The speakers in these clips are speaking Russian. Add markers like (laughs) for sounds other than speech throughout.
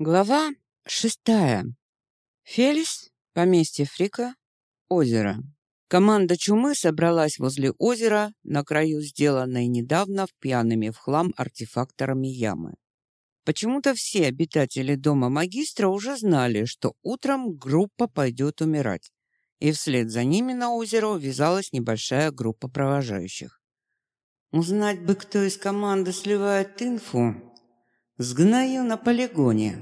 Глава шестая. Фелис, поместье Фрика, озеро. Команда чумы собралась возле озера на краю сделанной недавно в пьяными в хлам артефакторами ямы. Почему-то все обитатели дома магистра уже знали, что утром группа пойдет умирать, и вслед за ними на озеро увязалась небольшая группа провожающих. Узнать бы, кто из команды сливает инфу, Сгною на полигоне.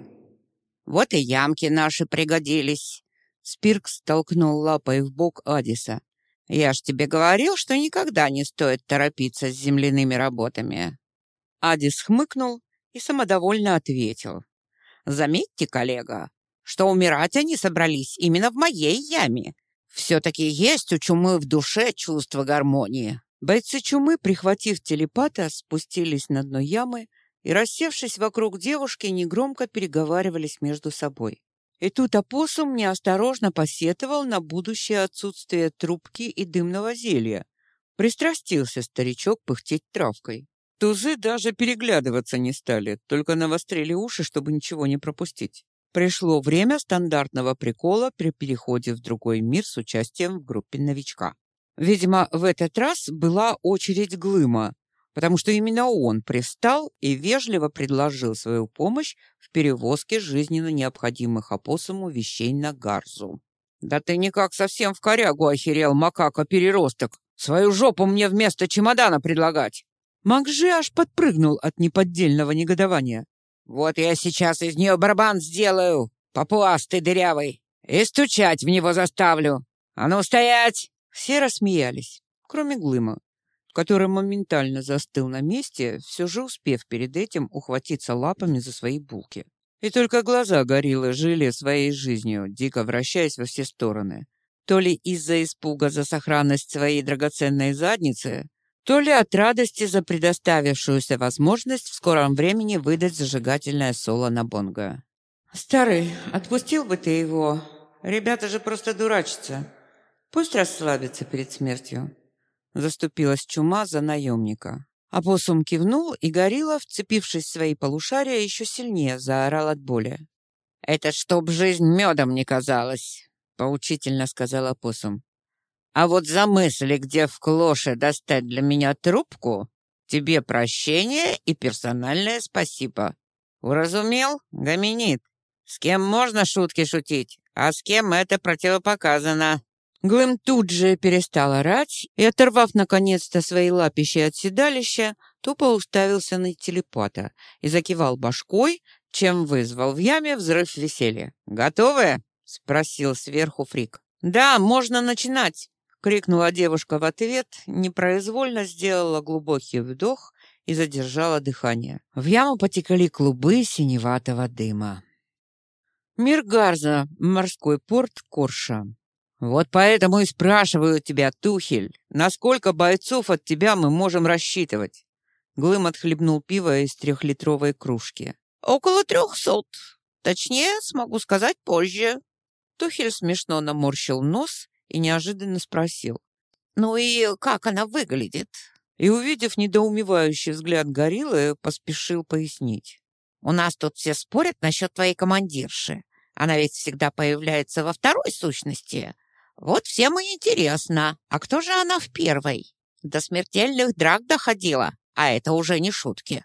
Вот и ямки наши пригодились. Спирк столкнул лапой в бок Адиса. Я ж тебе говорил, что никогда не стоит торопиться с земляными работами. Адис хмыкнул и самодовольно ответил. Заметьте, коллега, что умирать они собрались именно в моей яме. Все-таки есть у чумы в душе чувство гармонии. Бойцы чумы, прихватив телепата, спустились на дно ямы и, рассевшись вокруг девушки, негромко переговаривались между собой. И тут опоссум неосторожно посетовал на будущее отсутствие трубки и дымного зелья. Пристрастился старичок пыхтеть травкой. Тузы даже переглядываться не стали, только навострили уши, чтобы ничего не пропустить. Пришло время стандартного прикола при переходе в другой мир с участием в группе новичка. Видимо, в этот раз была очередь Глыма, потому что именно он пристал и вежливо предложил свою помощь в перевозке жизненно необходимых опоссуму вещей на Гарзу. «Да ты никак совсем в корягу охерел, макака-переросток! Свою жопу мне вместо чемодана предлагать!» Макжи аж подпрыгнул от неподдельного негодования. «Вот я сейчас из нее барабан сделаю, папуас ты дырявый, и стучать в него заставлю! А ну, стоять!» Все рассмеялись, кроме Глыма который моментально застыл на месте, все же успев перед этим ухватиться лапами за свои булки. И только глаза гориллы жили своей жизнью, дико вращаясь во все стороны. То ли из-за испуга за сохранность своей драгоценной задницы, то ли от радости за предоставившуюся возможность в скором времени выдать зажигательное соло на бонго. «Старый, отпустил бы ты его. Ребята же просто дурачатся. Пусть расслабится перед смертью». Заступилась чума за наемника. Апоссум кивнул, и горилла, вцепившись в свои полушария, еще сильнее заорал от боли. «Это чтоб жизнь медом не казалась», — поучительно сказал опоссум. «А вот за мысли, где в клоше достать для меня трубку, тебе прощение и персональное спасибо. Уразумел, гоминид? С кем можно шутки шутить, а с кем это противопоказано?» Глэм тут же перестал орать и, оторвав наконец-то свои лапищи от седалища, тупо уставился на телепата и закивал башкой, чем вызвал в яме взрыв веселья. «Готовы?» — спросил сверху Фрик. «Да, можно начинать!» — крикнула девушка в ответ, непроизвольно сделала глубокий вдох и задержала дыхание. В яму потекли клубы синеватого дыма. Мир Гарза, морской порт Корша. Вот поэтому и спрашиваю тебя, Тухель, насколько бойцов от тебя мы можем рассчитывать? Глым отхлебнул пиво из трехлитровой кружки. Около трехсот. Точнее, смогу сказать позже. Тухель смешно наморщил нос и неожиданно спросил. Ну и как она выглядит? И, увидев недоумевающий взгляд гориллы, поспешил пояснить. У нас тут все спорят насчет твоей командирши. Она ведь всегда появляется во второй сущности, вот всем и интересно, а кто же она в первой? До смертельных драк доходила, а это уже не шутки.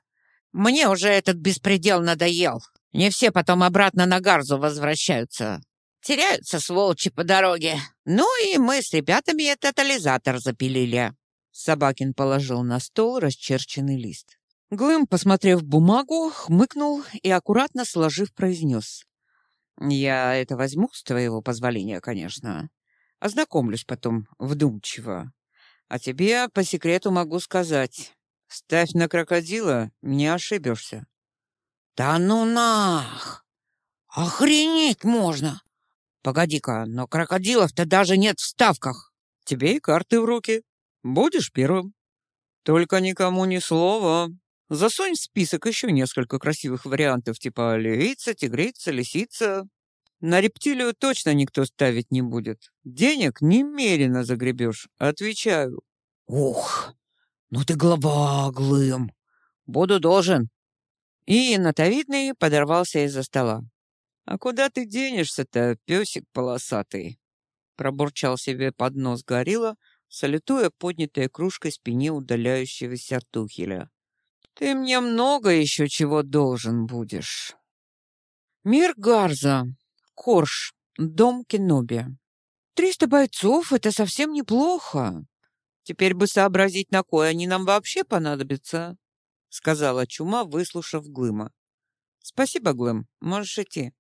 Мне уже этот беспредел надоел. Не все потом обратно на Гарзу возвращаются. Теряются сволочи по дороге. Ну и мы с ребятами этот тотализатор запилили. Собакин положил на стол расчерченный лист. Глым, посмотрев бумагу, хмыкнул и, аккуратно сложив, произнес. «Я это возьму с твоего позволения, конечно. Ознакомлюсь потом вдумчиво. А тебе по секрету могу сказать. Ставь на крокодила, не ошибешься. Да ну нах! Охренеть можно! Погоди-ка, но крокодилов-то даже нет в ставках. Тебе и карты в руки. Будешь первым. Только никому ни слова. Засунь в список еще несколько красивых вариантов, типа львица, тигрица, лисица, на рептилию точно никто ставить не будет. Денег немерено загребешь, отвечаю. Ух, ну ты глава, Глым. Буду должен. И нотовидный подорвался из-за стола. «А куда ты денешься-то, песик полосатый?» Пробурчал себе под нос горилла, салютуя поднятой кружкой спине удаляющегося Артухеля. «Ты мне много еще чего должен будешь». Мир Гарза. Корж. Дом Кеноби. Триста бойцов — это совсем неплохо. Теперь бы сообразить, на кой они нам вообще понадобятся, — сказала Чума, выслушав Глыма. Спасибо, Глым, можешь идти.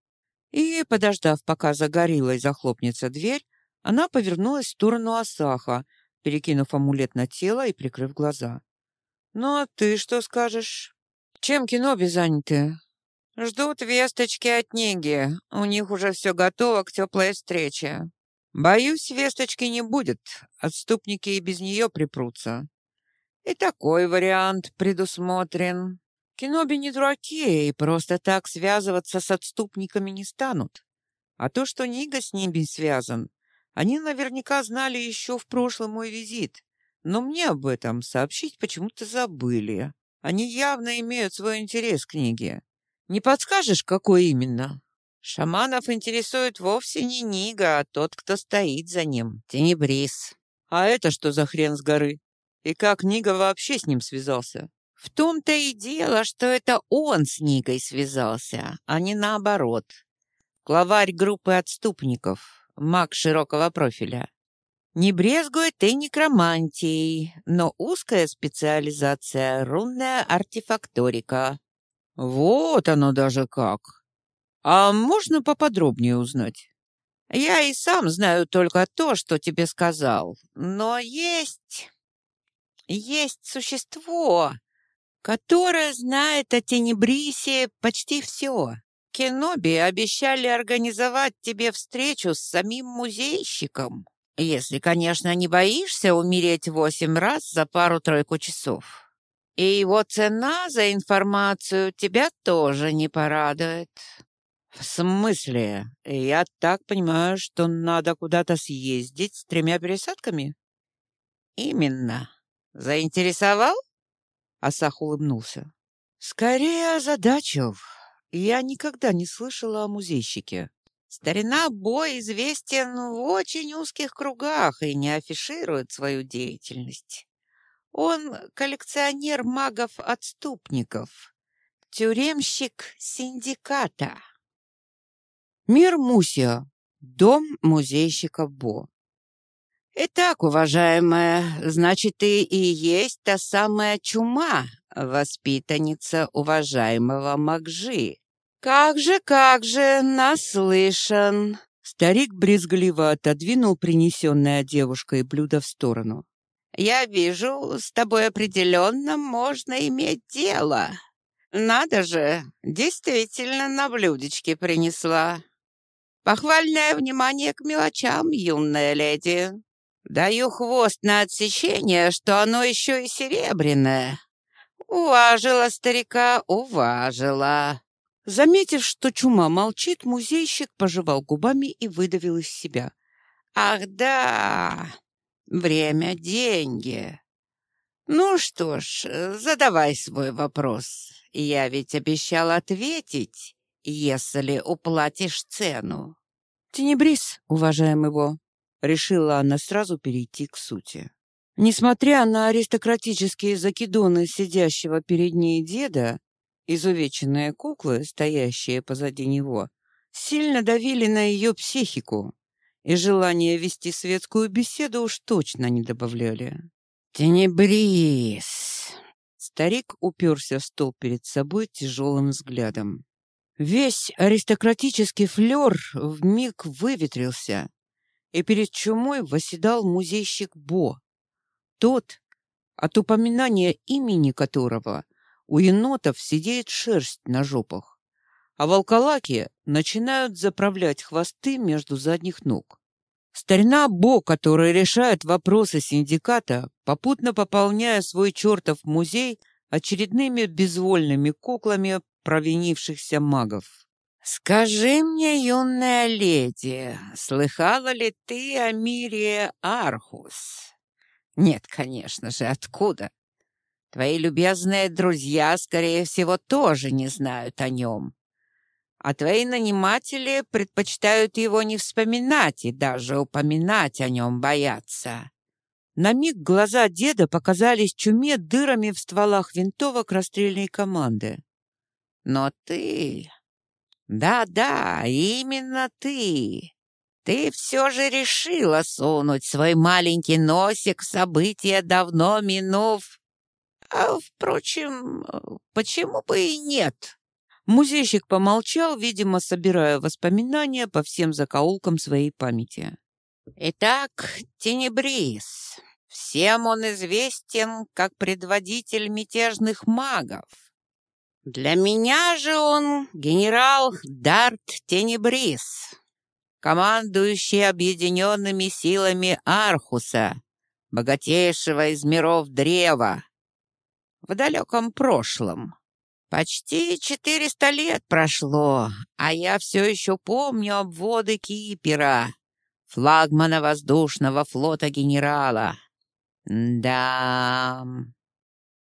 И, подождав, пока за гориллой захлопнется дверь, она повернулась в сторону Асаха, перекинув амулет на тело и прикрыв глаза. «Ну, а ты что скажешь? Чем Кеноби заняты?» Ждут весточки от Ниги. У них уже все готово к теплой встрече. Боюсь, весточки не будет. Отступники и без нее припрутся. И такой вариант предусмотрен. Киноби не дураки и просто так связываться с отступниками не станут. А то, что Нига с ними связан, они наверняка знали еще в прошлый мой визит. Но мне об этом сообщить почему-то забыли. Они явно имеют свой интерес к Ниге. Не подскажешь, какой именно? Шаманов интересует вовсе не Нига, а тот, кто стоит за ним. Тенебрис. А это что за хрен с горы? И как Нига вообще с ним связался? В том-то и дело, что это он с Нигой связался, а не наоборот. Главарь группы отступников, маг широкого профиля. Не брезгует и некромантией, но узкая специализация — рунная артефакторика. Вот оно даже как. А можно поподробнее узнать? Я и сам знаю только то, что тебе сказал. Но есть... Есть существо, которое знает о Тенебрисе почти все. Кеноби обещали организовать тебе встречу с самим музейщиком. Если, конечно, не боишься умереть восемь раз за пару-тройку часов. И его цена за информацию тебя тоже не порадует. В смысле? Я так понимаю, что надо куда-то съездить с тремя пересадками? Именно. Заинтересовал? Асах улыбнулся. Скорее озадачил. Я никогда не слышала о музейщике. Старина Бой известен в очень узких кругах и не афиширует свою деятельность. Он коллекционер магов-отступников, тюремщик синдиката. Мир Мусио, дом музейщика Бо. Итак, уважаемая, значит, ты и есть та самая чума, воспитанница уважаемого Макжи. Как же, как же, наслышан. Старик брезгливо отодвинул принесенное девушкой блюдо в сторону. Я вижу, с тобой определенно можно иметь дело. Надо же, действительно на блюдечке принесла. Похвальное внимание к мелочам, юная леди. Даю хвост на отсечение, что оно еще и серебряное. Уважила старика, уважила. Заметив, что чума молчит, музейщик пожевал губами и выдавил из себя. «Ах да, Время — деньги. Ну что ж, задавай свой вопрос. Я ведь обещал ответить, если уплатишь цену. Тенебрис, уважаемый его, решила она сразу перейти к сути. Несмотря на аристократические закидоны сидящего перед ней деда, изувеченные куклы, стоящие позади него, сильно давили на ее психику и желание вести светскую беседу уж точно не добавляли. «Тенебрис!» Старик уперся в стол перед собой тяжелым взглядом. Весь аристократический флер вмиг выветрился, и перед чумой восседал музейщик Бо. Тот, от упоминания имени которого у енотов сидеет шерсть на жопах а волколаки начинают заправлять хвосты между задних ног. Старина Бо, который решает вопросы синдиката, попутно пополняя свой чертов музей очередными безвольными куклами провинившихся магов. «Скажи мне, юная леди, слыхала ли ты о мире Архус?» «Нет, конечно же, откуда?» Твои любезные друзья, скорее всего, тоже не знают о нем. А твои наниматели предпочитают его не вспоминать и даже упоминать о нем боятся. На миг глаза деда показались чуме дырами в стволах винтовок расстрельной команды. Но ты... Да-да, именно ты. Ты все же решила сунуть свой маленький носик в события, давно минув а, впрочем, почему бы и нет? Музейщик помолчал, видимо, собирая воспоминания по всем закоулкам своей памяти. Итак, Тенебрис. Всем он известен как предводитель мятежных магов. Для меня же он генерал Дарт Тенебрис, командующий объединенными силами Архуса, богатейшего из миров Древа, в далеком прошлом. Почти четыреста лет прошло, а я все еще помню обводы Кипера, флагмана воздушного флота генерала. Да...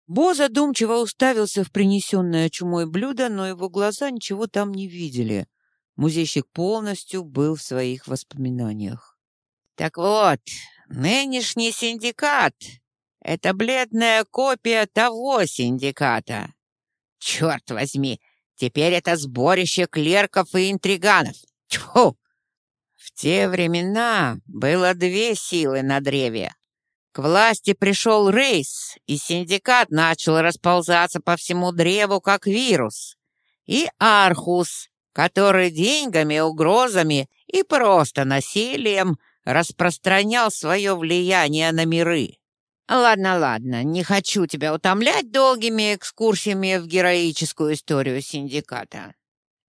Бо задумчиво уставился в принесенное чумой блюдо, но его глаза ничего там не видели. Музейщик полностью был в своих воспоминаниях. «Так вот, нынешний синдикат это бледная копия того синдиката. Черт возьми, теперь это сборище клерков и интриганов. Тьфу! В те времена было две силы на древе. К власти пришел Рейс, и синдикат начал расползаться по всему древу, как вирус. И Архус, который деньгами, угрозами и просто насилием распространял свое влияние на миры. «Ладно, ладно, не хочу тебя утомлять долгими экскурсиями в героическую историю синдиката».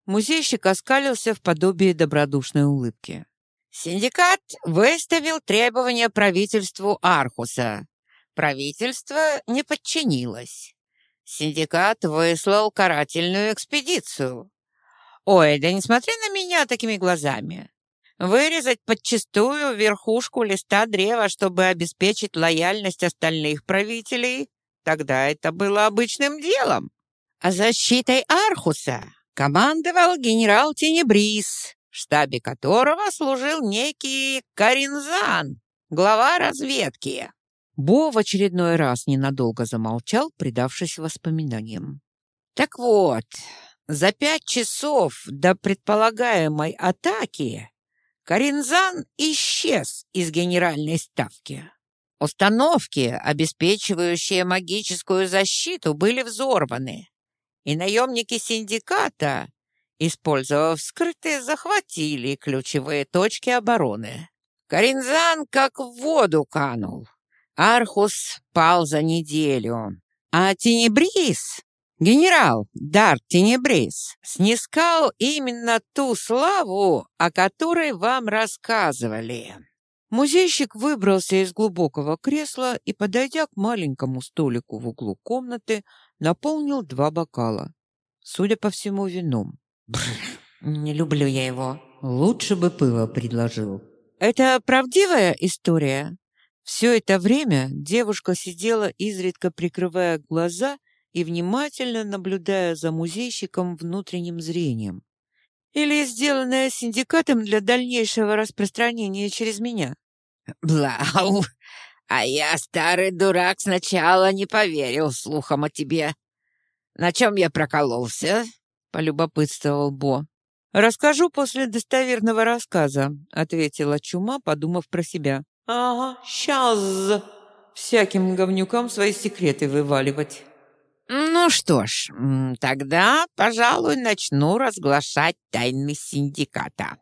Музейщик оскалился в подобии добродушной улыбки. Синдикат выставил требования правительству Архуса. Правительство не подчинилось. Синдикат выслал карательную экспедицию. Ой, да не смотри на меня такими глазами. Вырезать подчистую верхушку листа древа, чтобы обеспечить лояльность остальных правителей, тогда это было обычным делом. А защитой Архуса командовал генерал Тенебрис, в штабе которого служил некий Каринзан, глава разведки. Бо в очередной раз ненадолго замолчал, предавшись воспоминаниям. Так вот, за пять часов до предполагаемой атаки Каринзан исчез из генеральной ставки. Установки, обеспечивающие магическую защиту, были взорваны, и наемники синдиката, использовав скрытые, захватили ключевые точки обороны. Каринзан как в воду канул. Архус пал за неделю, а Тенебрис Генерал Дар Тенебрис снискал именно ту славу, о которой вам рассказывали. Музейщик выбрался из глубокого кресла и, подойдя к маленькому столику в углу комнаты, наполнил два бокала. Судя по всему, вином. Бррр, не люблю я его. Лучше бы пыла предложил. Это правдивая история? Все это время девушка сидела, изредка прикрывая глаза и внимательно наблюдая за музейщиком внутренним зрением. Или сделанное синдикатом для дальнейшего распространения через меня? Блау, а я, старый дурак, сначала не поверил слухам о тебе. На чем я прокололся? Полюбопытствовал Бо. «Расскажу после достоверного рассказа», — ответила Чума, подумав про себя. «Ага, сейчас всяким говнюкам свои секреты вываливать». Ну что ж, тогда, пожалуй, начну разглашать тайны синдиката.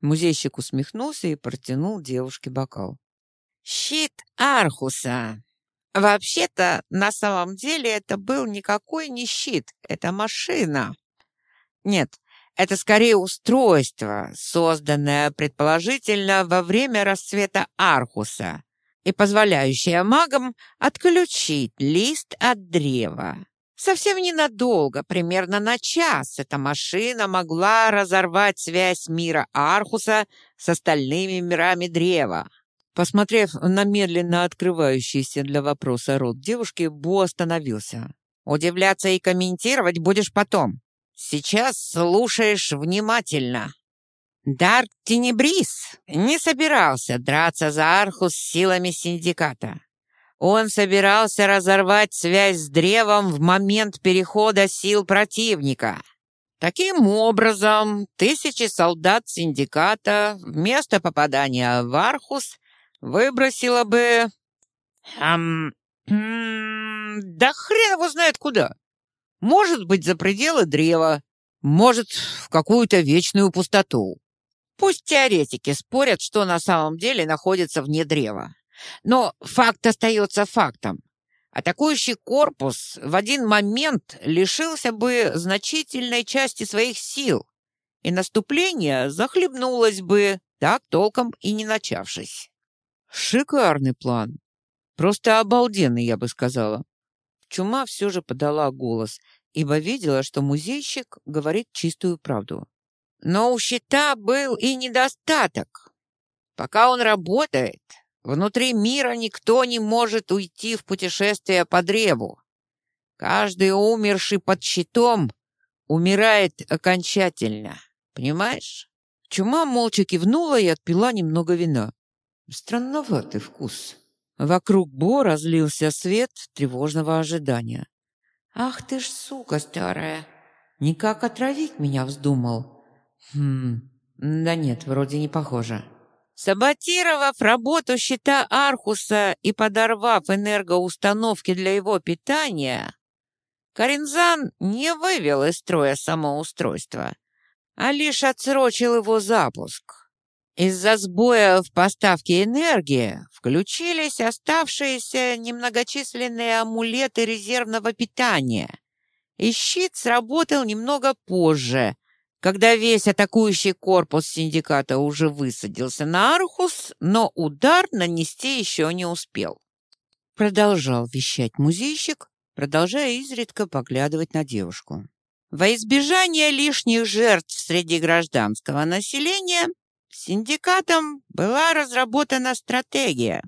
Музейщик усмехнулся и протянул девушке бокал. Щит Архуса. Вообще-то, на самом деле, это был никакой не щит, это машина. Нет, это скорее устройство, созданное, предположительно, во время расцвета Архуса и позволяющая магам отключить лист от древа. Совсем ненадолго, примерно на час, эта машина могла разорвать связь мира Архуса с остальными мирами древа. Посмотрев на медленно открывающийся для вопроса рот девушки, Бо остановился. «Удивляться и комментировать будешь потом. Сейчас слушаешь внимательно». Дарк Тенебрис не собирался драться за Архус силами синдиката. Он собирался разорвать связь с древом в момент перехода сил противника. Таким образом, тысячи солдат синдиката вместо попадания в Архус выбросило бы... Эм, да хрен его знает куда. Может быть, за пределы древа, может, в какую-то вечную пустоту. Пусть теоретики спорят, что на самом деле находится вне древа. Но факт остается фактом. Атакующий корпус в один момент лишился бы значительной части своих сил, и наступление захлебнулось бы, так толком и не начавшись. Шикарный план. Просто обалденный, я бы сказала. Чума все же подала голос, ибо видела, что музейщик говорит чистую правду. Но у щита был и недостаток. Пока он работает, внутри мира никто не может уйти в путешествие по древу. Каждый умерший под щитом умирает окончательно. Понимаешь? Чума молча кивнула и отпила немного вина. Странноватый вкус. Вокруг Бо разлился свет тревожного ожидания. «Ах ты ж сука старая! Никак отравить меня вздумал!» Хм, да нет, вроде не похоже. Саботировав работу щита Архуса и подорвав энергоустановки для его питания, Каринзан не вывел из строя самоустройство, а лишь отсрочил его запуск. Из-за сбоя в поставке энергии включились оставшиеся немногочисленные амулеты резервного питания, и щит сработал немного позже, когда весь атакующий корпус синдиката уже высадился на Архус, но удар нанести еще не успел. Продолжал вещать музейщик, продолжая изредка поглядывать на девушку. Во избежание лишних жертв среди гражданского населения синдикатом была разработана стратегия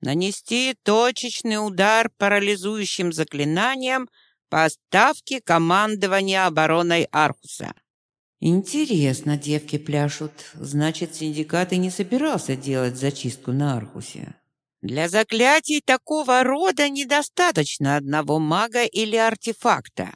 нанести точечный удар парализующим заклинанием по ставке командования обороной Архуса. Интересно, девки пляшут. Значит, синдикат и не собирался делать зачистку на Архусе. Для заклятий такого рода недостаточно одного мага или артефакта.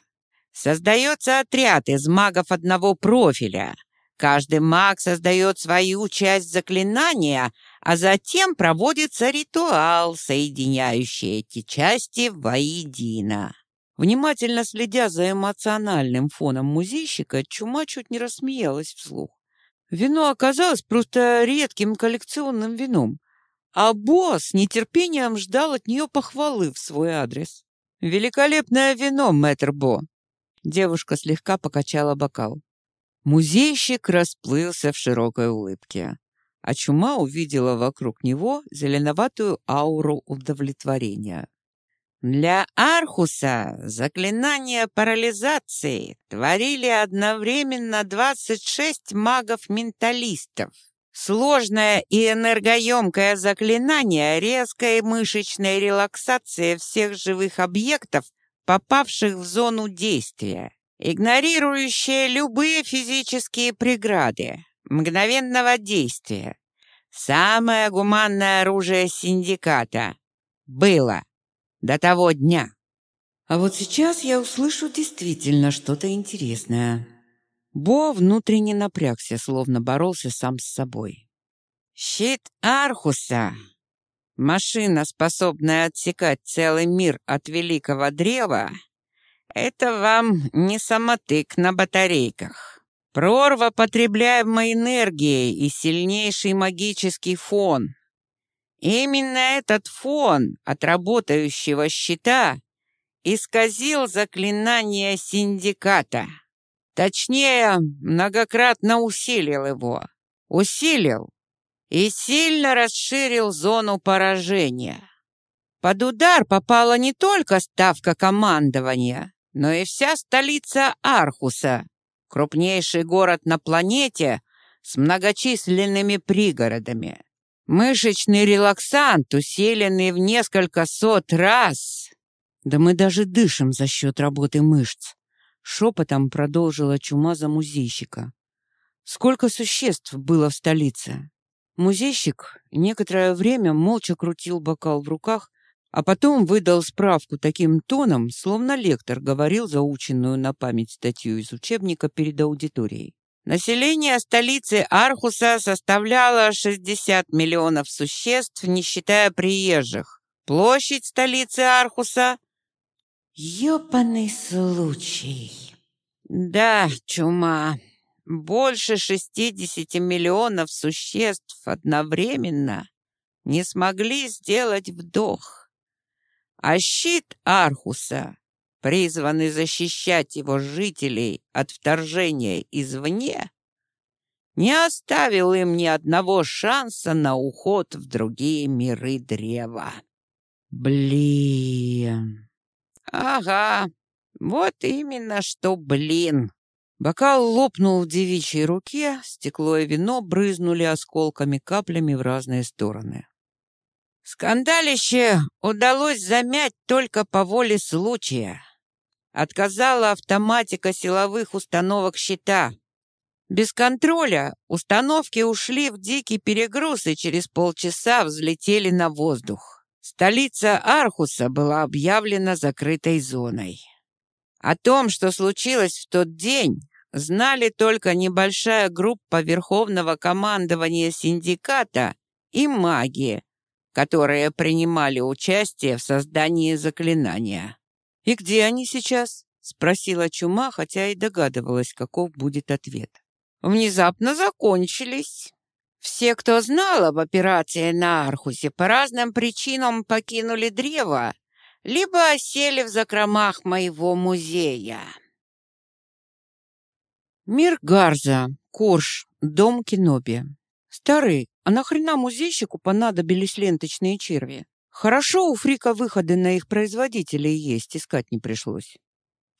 Создается отряд из магов одного профиля. Каждый маг создает свою часть заклинания, а затем проводится ритуал, соединяющий эти части воедино. Внимательно следя за эмоциональным фоном музейщика, Чума чуть не рассмеялась вслух. Вино оказалось просто редким коллекционным вином, а босс с нетерпением ждал от нее похвалы в свой адрес. «Великолепное вино, мэтр Бо!» Девушка слегка покачала бокал. Музейщик расплылся в широкой улыбке, а Чума увидела вокруг него зеленоватую ауру удовлетворения. Для Архуса заклинания парализации творили одновременно 26 магов-менталистов. Сложное и энергоемкое заклинание резкой мышечной релаксации всех живых объектов, попавших в зону действия, игнорирующее любые физические преграды, мгновенного действия. Самое гуманное оружие синдиката было до того дня. А вот сейчас я услышу действительно что-то интересное. Бо внутренне напрягся, словно боролся сам с собой. Щит Архуса. Машина, способная отсекать целый мир от великого древа, это вам не самотык на батарейках. Прорва потребляемой энергии и сильнейший магический фон. Именно этот фон от работающего щита исказил заклинание синдиката. Точнее, многократно усилил его. Усилил и сильно расширил зону поражения. Под удар попала не только ставка командования, но и вся столица Архуса, крупнейший город на планете с многочисленными пригородами. Мышечный релаксант, усиленный в несколько сот раз. Да мы даже дышим за счет работы мышц. Шепотом продолжила чума за музейщика. Сколько существ было в столице? Музейщик некоторое время молча крутил бокал в руках, а потом выдал справку таким тоном, словно лектор говорил заученную на память статью из учебника перед аудиторией. Население столицы Архуса составляло 60 миллионов существ, не считая приезжих. Площадь столицы Архуса... Ёпаный случай. Да, чума. Больше 60 миллионов существ одновременно не смогли сделать вдох. А щит Архуса призванный защищать его жителей от вторжения извне, не оставил им ни одного шанса на уход в другие миры древа. Блин. Ага, вот именно что блин. Бокал лопнул в девичьей руке, стекло и вино брызнули осколками каплями в разные стороны. Скандалище удалось замять только по воле случая. Отказала автоматика силовых установок щита. Без контроля установки ушли в дикий перегруз и через полчаса взлетели на воздух. Столица Архуса была объявлена закрытой зоной. О том, что случилось в тот день, знали только небольшая группа Верховного командования синдиката и маги, которые принимали участие в создании заклинания. «И где они сейчас?» — спросила Чума, хотя и догадывалась, каков будет ответ. «Внезапно закончились. Все, кто знал об операции на Архусе, по разным причинам покинули древо, либо осели в закромах моего музея». Мир Гарза, Корж, дом Киноби. Старый, а нахрена музейщику понадобились ленточные черви? Хорошо, у Фрика выходы на их производителей есть, искать не пришлось.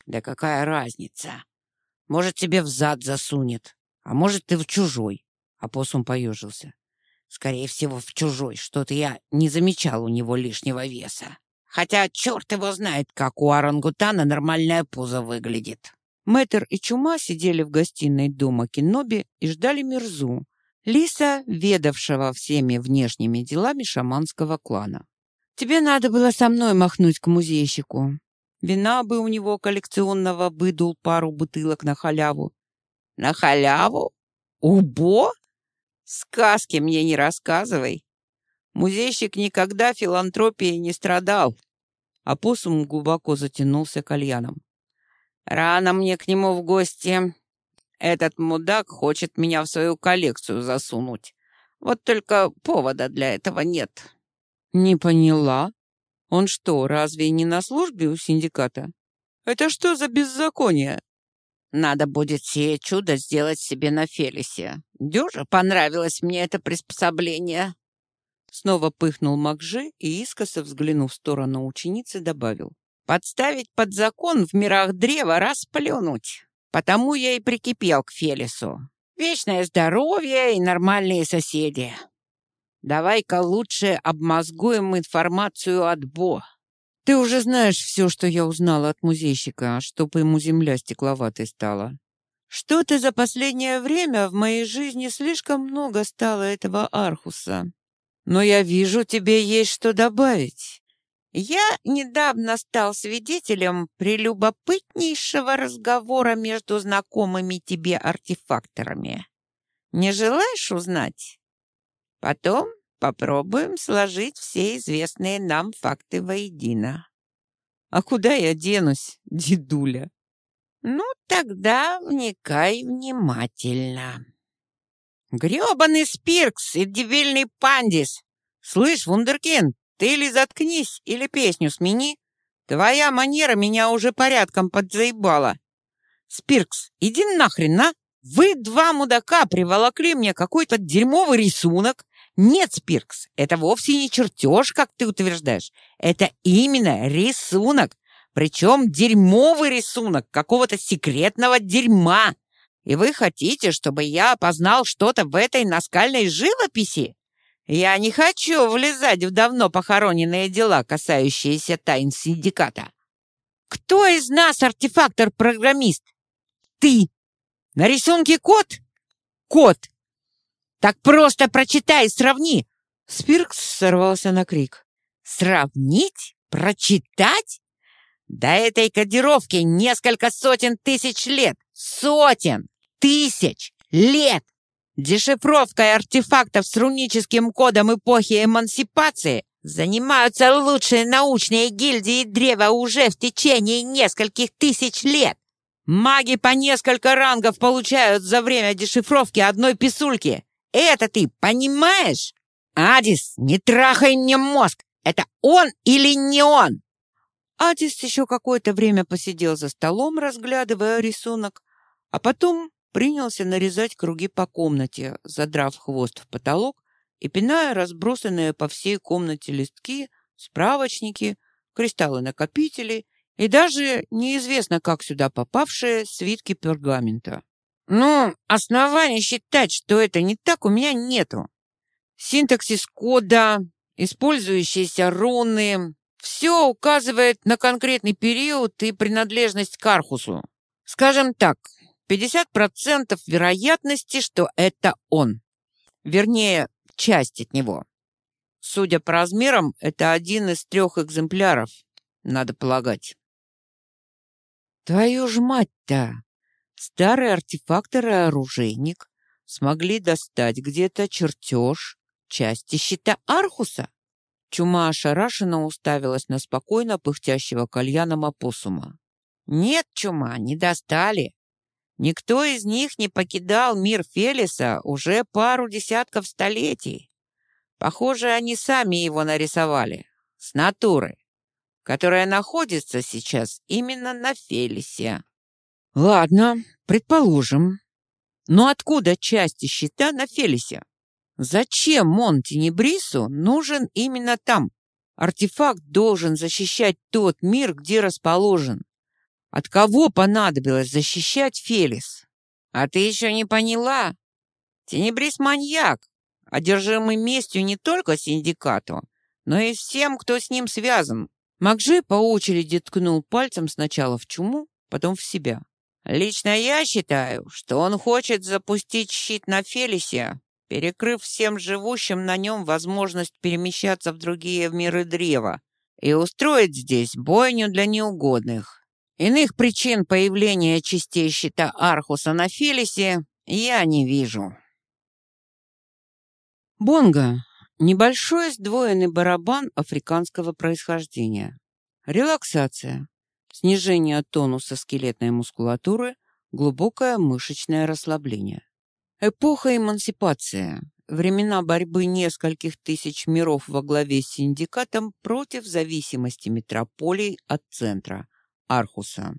Да какая разница? Может, тебе в зад засунет, а может, ты в чужой. Апоссум поежился. Скорее всего, в чужой. Что-то я не замечал у него лишнего веса. Хотя черт его знает, как у орангутана нормальная пузо выглядит. Мэтр и Чума сидели в гостиной дома Киноби и ждали Мирзу, лиса, ведавшего всеми внешними делами шаманского клана. Тебе надо было со мной махнуть к музейщику. Вина бы у него коллекционного выдул пару бутылок на халяву. На халяву? Убо? Сказки мне не рассказывай. Музейщик никогда филантропией не страдал. А посум глубоко затянулся кальяном. Рано мне к нему в гости. Этот мудак хочет меня в свою коллекцию засунуть. Вот только повода для этого нет. «Не поняла. Он что, разве не на службе у синдиката? Это что за беззаконие?» «Надо будет сие чудо сделать себе на Фелисе. Дюже понравилось мне это приспособление». Снова пыхнул Макжи и, искоса взглянув в сторону ученицы, добавил. «Подставить под закон в мирах древа расплюнуть. Потому я и прикипел к Фелису. Вечное здоровье и нормальные соседи. Давай-ка лучше обмозгуем информацию от Бо. Ты уже знаешь все, что я узнала от музейщика, чтоб ему земля стекловатой стала. Что-то за последнее время в моей жизни слишком много стало этого Архуса. Но я вижу, тебе есть что добавить. Я недавно стал свидетелем прелюбопытнейшего разговора между знакомыми тебе артефакторами. Не желаешь узнать? Потом попробуем сложить все известные нам факты воедино. А куда я денусь, (laughs) дедуля? Ну, тогда вникай внимательно. Грёбаный Спиркс и дебильный Пандис! Слышь, вундеркинд, ты или заткнись, или песню смени. Твоя манера меня уже порядком подзаебала. Спиркс, иди нахрен, на! Вы, два мудака, приволокли мне какой-то дерьмовый рисунок, нет, Спиркс, это вовсе не чертеж, как ты утверждаешь. Это именно рисунок. Причем дерьмовый рисунок какого-то секретного дерьма. И вы хотите, чтобы я опознал что-то в этой наскальной живописи? Я не хочу влезать в давно похороненные дела, касающиеся тайн синдиката. Кто из нас артефактор-программист? Ты. На рисунке код? Код. Так просто прочитай сравни. Спиркс сорвался на крик. Сравнить? Прочитать? До этой кодировки несколько сотен тысяч лет. Сотен! Тысяч! Лет! Дешифровкой артефактов с руническим кодом эпохи эмансипации занимаются лучшие научные гильдии древа уже в течение нескольких тысяч лет. Маги по несколько рангов получают за время дешифровки одной писульки. Это ты понимаешь? Адис, не трахай мне мозг. Это он или не он? Адис еще какое-то время посидел за столом, разглядывая рисунок, а потом принялся нарезать круги по комнате, задрав хвост в потолок и пиная разбросанные по всей комнате листки, справочники, кристаллы-накопители и даже неизвестно как сюда попавшие свитки пергамента. Ну, оснований считать, что это не так, у меня нету. Синтаксис кода, использующиеся руны, все указывает на конкретный период и принадлежность к Архусу. Скажем так, 50% вероятности, что это он. Вернее, часть от него. Судя по размерам, это один из трех экземпляров, надо полагать. Твою ж мать-то! Старый артефактор и оружейник смогли достать где-то чертеж части щита Архуса? Чума ошарашенно уставилась на спокойно пыхтящего кальяном опоссума. «Нет, Чума, не достали. Никто из них не покидал мир Фелиса уже пару десятков столетий. Похоже, они сами его нарисовали, с натуры, которая находится сейчас именно на Фелисе. Ладно, предположим. Но откуда части щита на Фелисе? Зачем Монтенебрису нужен именно там? Артефакт должен защищать тот мир, где расположен. От кого понадобилось защищать Фелис? А ты еще не поняла? Тенебрис маньяк, одержимый местью не только синдикату, но и всем, кто с ним связан. Макжи по очереди ткнул пальцем сначала в чуму, потом в себя. Лично я считаю, что он хочет запустить щит на Фелисе, перекрыв всем живущим на нем возможность перемещаться в другие миры древа и устроить здесь бойню для неугодных. Иных причин появления частей щита Архуса на Фелисе я не вижу. Бонго — небольшой сдвоенный барабан африканского происхождения. Релаксация, снижение тонуса скелетной мускулатуры, глубокое мышечное расслабление. Эпоха эмансипации, времена борьбы нескольких тысяч миров во главе с синдикатом против зависимости метрополий от центра – Архуса.